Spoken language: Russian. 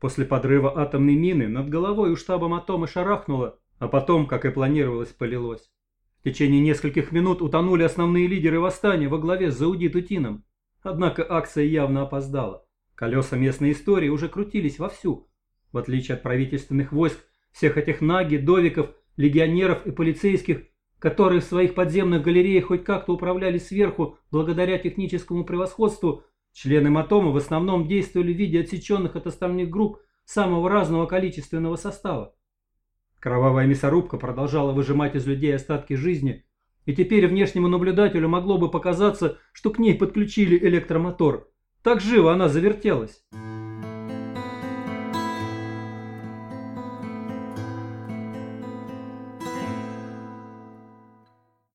После подрыва атомной мины над головой у штаба Матома шарахнуло, а потом, как и планировалось, полилось. В течение нескольких минут утонули основные лидеры восстания во главе с Заудит Утином. Однако акция явно опоздала. Колеса местной истории уже крутились вовсю. В отличие от правительственных войск, всех этих наги, довиков, легионеров и полицейских, которые в своих подземных галереях хоть как-то управляли сверху благодаря техническому превосходству, члены Матома в основном действовали в виде отсеченных от остальных групп самого разного количественного состава. Кровавая мясорубка продолжала выжимать из людей остатки жизни, и теперь внешнему наблюдателю могло бы показаться, что к ней подключили электромотор. Так живо она завертелась.